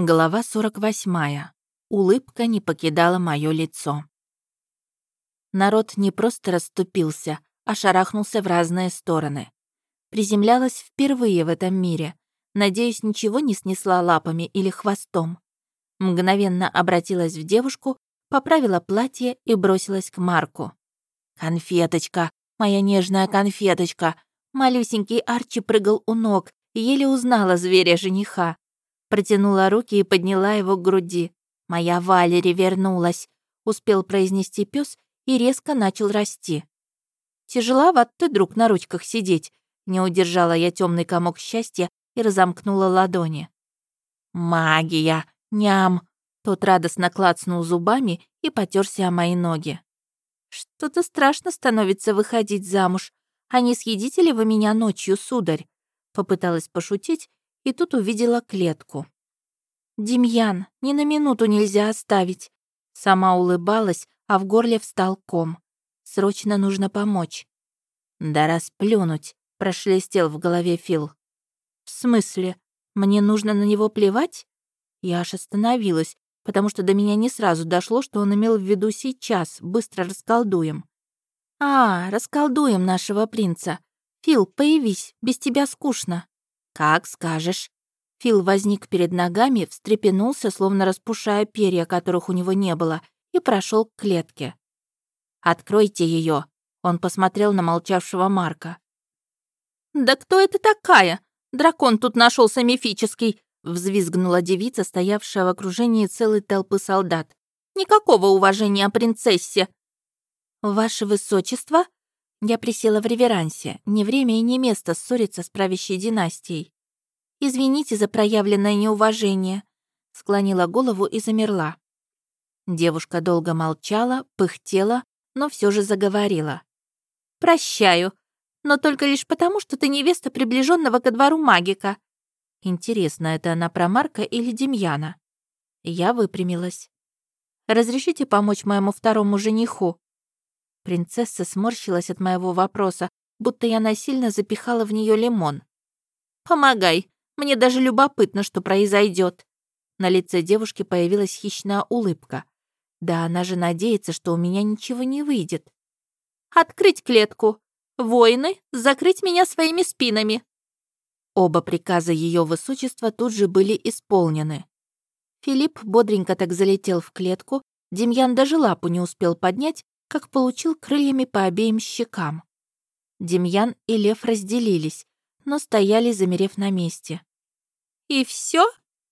Глава 48. Улыбка не покидала мое лицо. Народ не просто расступился, а шарахнулся в разные стороны. Приземлялась впервые в этом мире. Надеюсь, ничего не снесла лапами или хвостом. Мгновенно обратилась в девушку, поправила платье и бросилась к Марку. «Конфеточка, моя нежная конфеточка!» Малюсенький Арчи прыгал у ног, еле узнала зверя-жениха. Протянула руки и подняла его к груди. «Моя Валери вернулась», — успел произнести пес и резко начал расти. «Тяжеловат ты, друг, на ручках сидеть», — не удержала я темный комок счастья и разомкнула ладони. «Магия! Ням!» Тот радостно клацнул зубами и потерся о мои ноги. «Что-то страшно становится выходить замуж. А не съедите ли вы меня ночью, сударь?» Попыталась пошутить и тут увидела клетку. «Демьян, ни на минуту нельзя оставить!» Сама улыбалась, а в горле встал ком. «Срочно нужно помочь». «Да расплюнуть!» — прошлестел в голове Фил. «В смысле? Мне нужно на него плевать?» Я аж остановилась, потому что до меня не сразу дошло, что он имел в виду сейчас, быстро расколдуем. «А, расколдуем нашего принца. Фил, появись, без тебя скучно». «Как скажешь». Фил возник перед ногами, встрепенулся, словно распушая перья, которых у него не было, и прошел к клетке. «Откройте ее. Он посмотрел на молчавшего Марка. «Да кто это такая? Дракон тут нашелся мифический!» взвизгнула девица, стоявшая в окружении целой толпы солдат. «Никакого уважения принцессе!» «Ваше высочество?» Я присела в реверансе. Не время и не место ссориться с правящей династией. «Извините за проявленное неуважение», — склонила голову и замерла. Девушка долго молчала, пыхтела, но все же заговорила. «Прощаю, но только лишь потому, что ты невеста приближенного ко двору магика». Интересно, это она про Марка или Демьяна? Я выпрямилась. «Разрешите помочь моему второму жениху?» Принцесса сморщилась от моего вопроса, будто я насильно запихала в нее лимон. «Помогай, мне даже любопытно, что произойдет. На лице девушки появилась хищная улыбка. Да она же надеется, что у меня ничего не выйдет. «Открыть клетку! Воины, закрыть меня своими спинами!» Оба приказа ее высочества тут же были исполнены. Филипп бодренько так залетел в клетку, Демьян даже лапу не успел поднять, как получил крыльями по обеим щекам. Демьян и Лев разделились, но стояли, замерев на месте. «И все?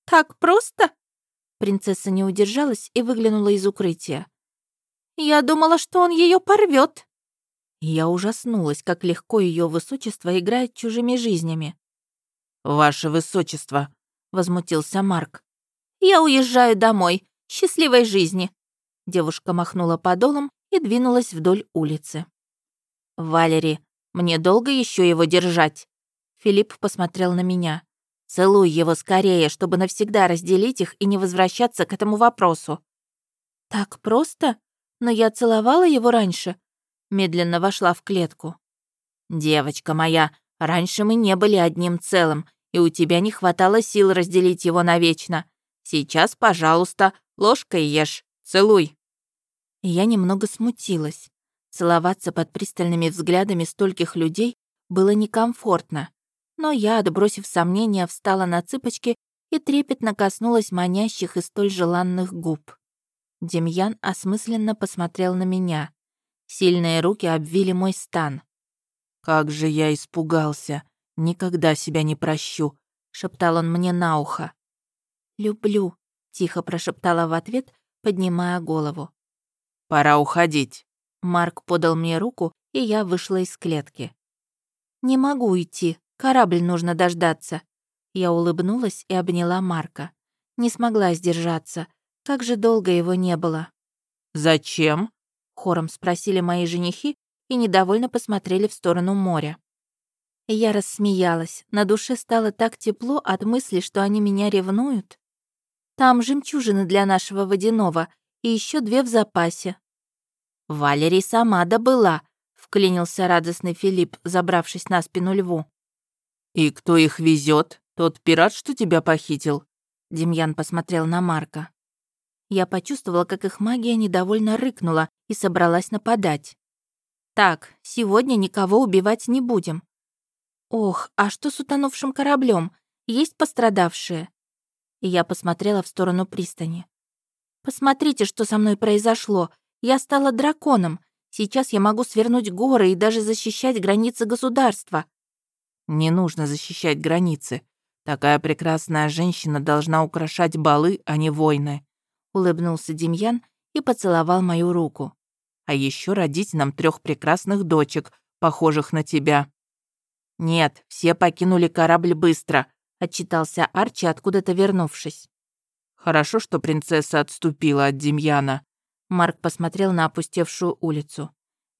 Так просто?» Принцесса не удержалась и выглянула из укрытия. «Я думала, что он ее порвет. Я ужаснулась, как легко ее высочество играет чужими жизнями. «Ваше высочество», — возмутился Марк. «Я уезжаю домой. Счастливой жизни!» Девушка махнула подолом и двинулась вдоль улицы. «Валери, мне долго еще его держать?» Филипп посмотрел на меня. «Целуй его скорее, чтобы навсегда разделить их и не возвращаться к этому вопросу». «Так просто? Но я целовала его раньше». Медленно вошла в клетку. «Девочка моя, раньше мы не были одним целым, и у тебя не хватало сил разделить его навечно. Сейчас, пожалуйста, ложкой ешь. Целуй» я немного смутилась. Целоваться под пристальными взглядами стольких людей было некомфортно. Но я, отбросив сомнения, встала на цыпочки и трепетно коснулась манящих и столь желанных губ. Демьян осмысленно посмотрел на меня. Сильные руки обвили мой стан. «Как же я испугался! Никогда себя не прощу!» — шептал он мне на ухо. «Люблю», — тихо прошептала в ответ, поднимая голову. «Пора уходить». Марк подал мне руку, и я вышла из клетки. «Не могу уйти, корабль нужно дождаться». Я улыбнулась и обняла Марка. Не смогла сдержаться. Как же долго его не было. «Зачем?» — хором спросили мои женихи и недовольно посмотрели в сторону моря. Я рассмеялась. На душе стало так тепло от мысли, что они меня ревнуют. Там жемчужины для нашего водяного, и еще две в запасе. «Валерий сама добыла», — вклинился радостный Филипп, забравшись на спину льву. «И кто их везет? Тот пират, что тебя похитил?» Демьян посмотрел на Марка. Я почувствовала, как их магия недовольно рыкнула и собралась нападать. «Так, сегодня никого убивать не будем». «Ох, а что с утонувшим кораблем? Есть пострадавшие?» И я посмотрела в сторону пристани. «Посмотрите, что со мной произошло. Я стала драконом. Сейчас я могу свернуть горы и даже защищать границы государства». «Не нужно защищать границы. Такая прекрасная женщина должна украшать балы, а не войны», — улыбнулся Демьян и поцеловал мою руку. «А еще родить нам трех прекрасных дочек, похожих на тебя». «Нет, все покинули корабль быстро», — отчитался Арчи, откуда-то вернувшись. «Хорошо, что принцесса отступила от Демьяна». Марк посмотрел на опустевшую улицу.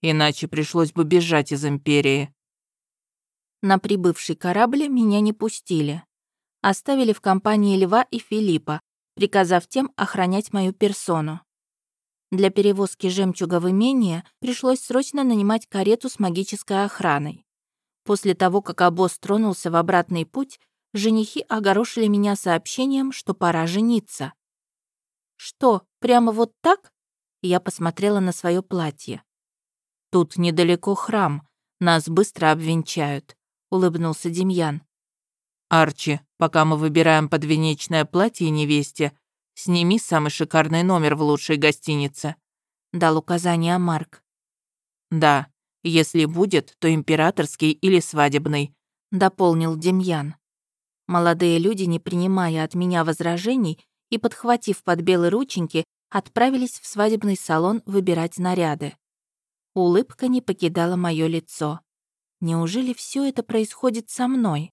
«Иначе пришлось бы бежать из Империи». На прибывший корабль меня не пустили оставили в компании Льва и Филиппа, приказав тем охранять мою персону. Для перевозки жемчуга в имение пришлось срочно нанимать карету с магической охраной. После того, как обоз тронулся в обратный путь, женихи огорошили меня сообщением, что пора жениться. «Что, прямо вот так?» Я посмотрела на свое платье. «Тут недалеко храм, нас быстро обвенчают», — улыбнулся Демьян. «Арчи, пока мы выбираем подвенечное платье невесте, сними самый шикарный номер в лучшей гостинице», — дал указание Марк. «Да, если будет, то императорский или свадебный», — дополнил Демьян. Молодые люди, не принимая от меня возражений и подхватив под белые рученьки, отправились в свадебный салон выбирать наряды. Улыбка не покидала мое лицо. Неужели все это происходит со мной?